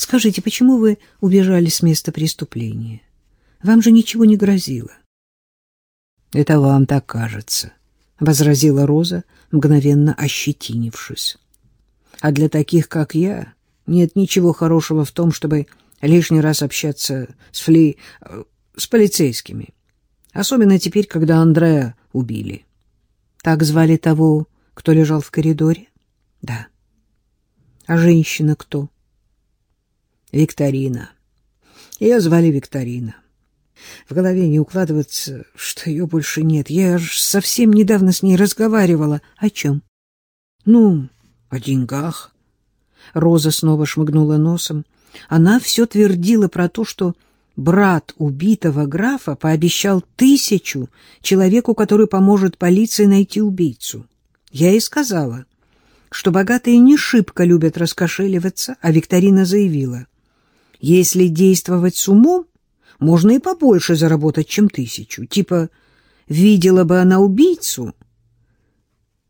Скажите, почему вы убежали с места преступления? Вам же ничего не грозило. — Это вам так кажется, — возразила Роза, мгновенно ощетинившись. — А для таких, как я, нет ничего хорошего в том, чтобы лишний раз общаться с фли... с полицейскими. Особенно теперь, когда Андрея убили. Так звали того, кто лежал в коридоре? Да. А женщина кто? Викторина. Ее звали Викторина. В голове не укладывается, что ее больше нет. Я ж совсем недавно с ней разговаривала. О чем? Ну, о деньгах. Роза снова шмыгнула носом. Она все твердила про то, что брат убитого графа пообещал тысячу человеку, который поможет полиции найти убийцу. Я ей сказала, что богатые не шибко любят раскошеливаться, а Викторина заявила, если действовать с умом, можно и побольше заработать, чем тысячу. Типа, видела бы она убийцу,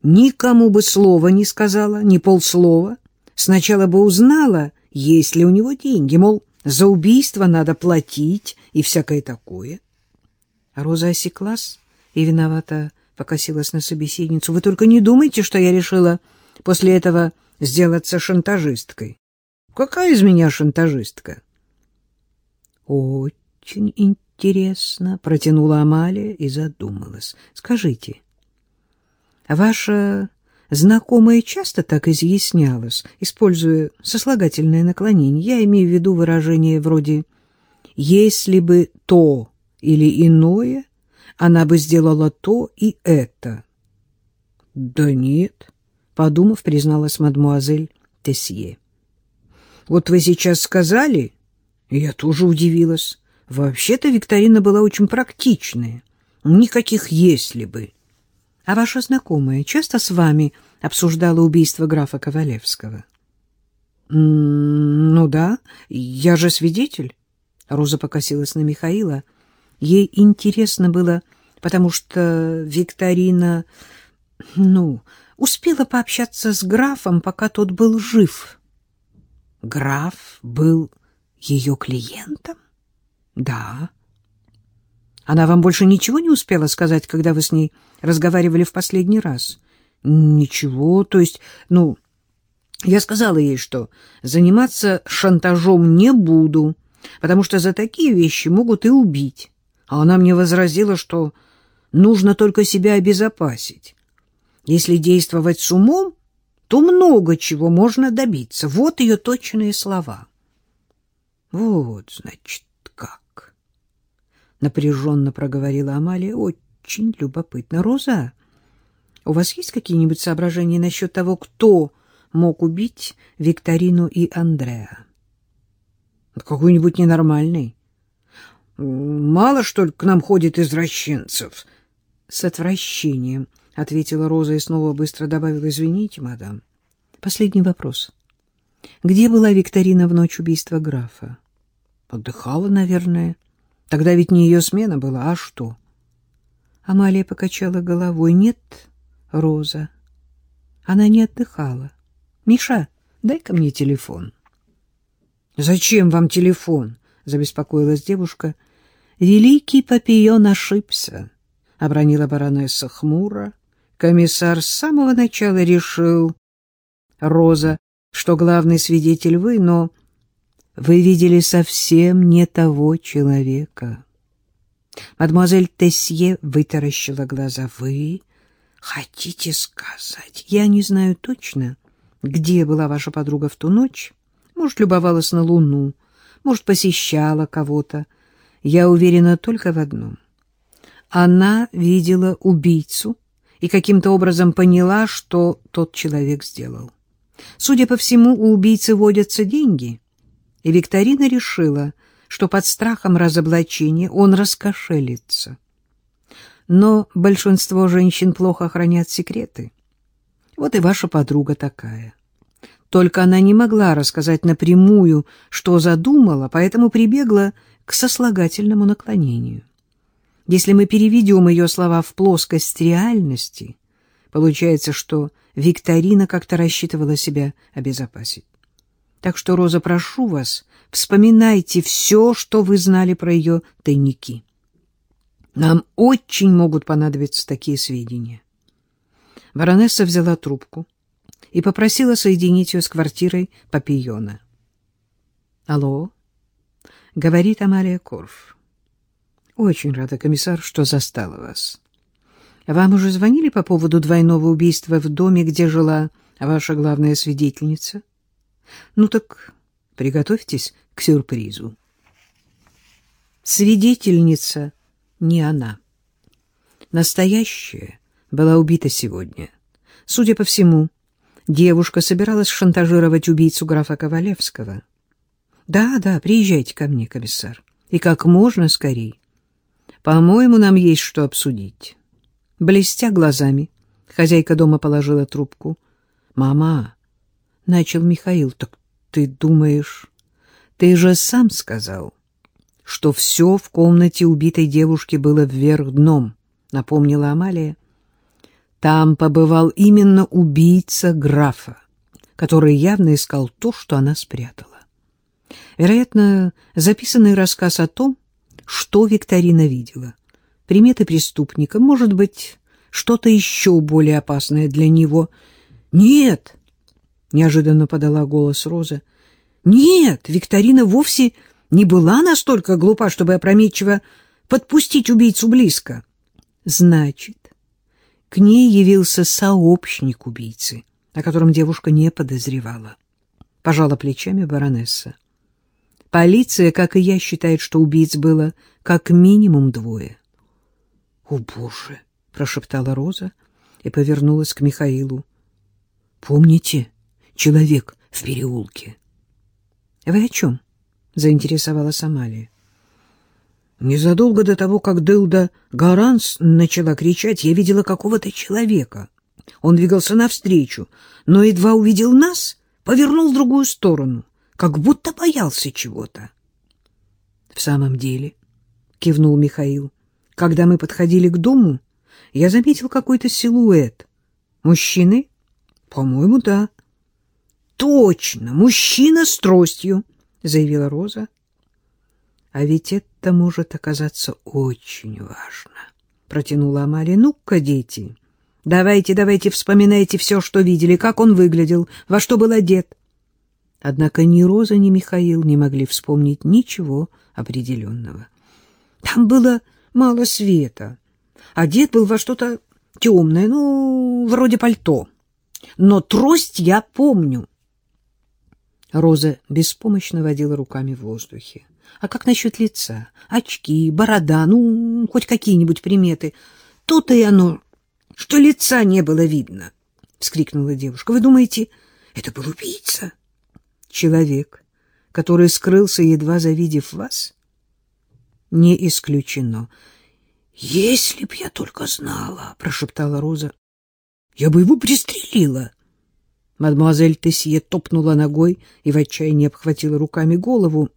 никому бы слова не сказала, ни полслова, сначала бы узнала, есть ли у него деньги, мол, за убийство надо платить и всякое такое. Роза осеклась и виновата покосилась на собеседницу. Вы только не думайте, что я решила после этого сделаться шантажисткой. Какая из меня шантажистка? Очень интересно, протянула Амалия и задумалась. Скажите, ваша знакомая часто так изъяснялась, используя сослагательное наклонение? Я имею в виду выражение вроде «если бы то или иное», она бы сделала то и это. — Да нет, — подумав, призналась мадмуазель Тесье. — Вот вы сейчас сказали, я тоже удивилась. Вообще-то викторина была очень практичная. Никаких «если бы». А ваша знакомая часто с вами обсуждала убийство графа Ковалевского? — Ну да, я же свидетель. Роза покосилась на Михаила — Ей интересно было, потому что Викторина, ну, успела пообщаться с графом, пока тот был жив. Граф был ее клиентом? Да. Она вам больше ничего не успела сказать, когда вы с ней разговаривали в последний раз? Ничего, то есть, ну, я сказала ей, что заниматься шантажом не буду, потому что за такие вещи могут и убить а она мне возразила, что нужно только себя обезопасить. Если действовать с умом, то много чего можно добиться. Вот ее точные слова. Вот, значит, как. Напряженно проговорила Амалия. Очень любопытно. Роза, у вас есть какие-нибудь соображения насчет того, кто мог убить Викторину и Андреа? Какой-нибудь ненормальный. Мало, что ли, к нам ходит извращенцев? — С отвращением, — ответила Роза и снова быстро добавила. — Извините, мадам. Последний вопрос. Где была Викторина в ночь убийства графа? — Отдыхала, наверное. Тогда ведь не ее смена была, а что? Амалия покачала головой. — Нет, Роза. Она не отдыхала. — Миша, дай-ка мне телефон. — Зачем вам телефон? — забеспокоилась девушка. — Великий Папион ошибся, — обронила баронесса хмуро. Комиссар с самого начала решил, Роза, что главный свидетель вы, но вы видели совсем не того человека. Мадемуазель Тесье вытаращила глаза. Вы хотите сказать? Я не знаю точно, где была ваша подруга в ту ночь. Может, любовалась на луну, может, посещала кого-то. Я уверена только в одном. Она видела убийцу и каким-то образом поняла, что тот человек сделал. Судя по всему, у убийцы водятся деньги, и Викторина решила, что под страхом разоблачения он раскошелится. Но большинство женщин плохо хранят секреты. Вот и ваша подруга такая. Только она не могла рассказать напрямую, что задумала, поэтому прибегла к сослагательному наклонению. Если мы переведем ее слова в плоскость реальности, получается, что Викторина как-то рассчитывала себя обезопасить. Так что, Роза, прошу вас, вспоминайте все, что вы знали про ее тайники. Нам очень могут понадобиться такие сведения. Баронесса взяла трубку и попросила соединить ее с квартирой Папиона. «Алло?» — говорит Амалия Корф. «Очень рада, комиссар, что застала вас. Вам уже звонили по поводу двойного убийства в доме, где жила ваша главная свидетельница? Ну так приготовьтесь к сюрпризу». Свидетельница не она. Настоящая была убита сегодня. Судя по всему, девушка собиралась шантажировать убийцу графа Ковалевского. Да, да, приезжайте ко мне, комиссар, и как можно скорей. По-моему, нам есть что обсудить. Блестя глазами, хозяйка дома положила трубку. Мама, начал Михаил, так ты думаешь, ты же сам сказал, что все в комнате убитой девушки было вверх дном, напомнила Амалия. Там побывал именно убийца графа, который явно искал то, что она спрятала. Вероятно, записанный рассказ о том, что Викторина видела. Приметы преступника, может быть, что-то еще более опасное для него. «Нет!» — неожиданно подала голос Роза. «Нет, Викторина вовсе не была настолько глупа, чтобы опрометчиво подпустить убийцу близко. Значит, к ней явился сообщник убийцы, о котором девушка не подозревала. Пожала плечами баронесса. Полиция, как и я, считает, что убийц было как минимум двое. — О, Боже! — прошептала Роза и повернулась к Михаилу. — Помните человек в переулке? — Вы о чем? —— заинтересовалась Амалия. Незадолго до того, как Дылда Гаранс начала кричать, я видела какого-то человека. Он двигался навстречу, но едва увидел нас, повернул в другую сторону, как будто боялся чего-то. — В самом деле, — кивнул Михаил, — когда мы подходили к дому, я заметил какой-то силуэт. Мужчины? — По-моему, да. — Точно, мужчина с тростью. — заявила Роза. — А ведь это может оказаться очень важно, — протянула Амалия. — Ну-ка, дети, давайте, давайте вспоминайте все, что видели, как он выглядел, во что был одет. Однако ни Роза, ни Михаил не могли вспомнить ничего определенного. Там было мало света. Одет был во что-то темное, ну, вроде пальто. Но трость я помню. Роза беспомощно водила руками в воздухе. А как насчет лица? Очки, борода, ну, хоть какие-нибудь приметы. То-то и оно, что лица не было видно, — вскрикнула девушка. — Вы думаете, это был убийца? — Человек, который скрылся, едва завидев вас? — Не исключено. — Если б я только знала, — прошептала Роза, — я бы его пристрелила. — Мадемуазель Тесье топнула ногой и в отчаянии обхватила руками голову.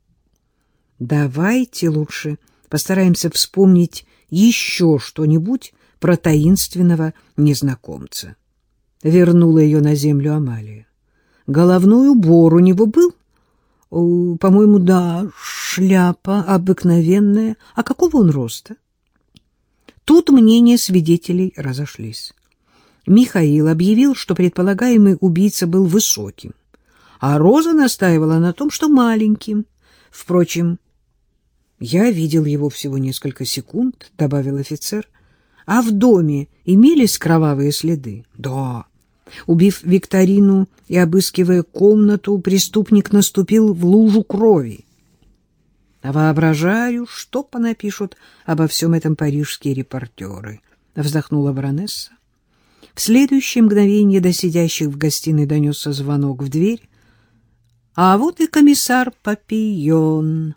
— Давайте лучше постараемся вспомнить еще что-нибудь про таинственного незнакомца. Вернула ее на землю Амалия. Головной убор у него был? По-моему, да, шляпа обыкновенная. А какого он роста? Тут мнения свидетелей разошлись. Михаил объявил, что предполагаемый убийца был высоким, а Роза настаивала на том, что маленьким. Впрочем, я видел его всего несколько секунд, — добавил офицер. А в доме имелись кровавые следы? Да. Убив Викторину и обыскивая комнату, преступник наступил в лужу крови. А воображаю, что понапишут обо всем этом парижские репортеры, — вздохнула баронесса. В следующее мгновение до сидящих в гостиной донесся звонок в дверь. А вот и комиссар Папион.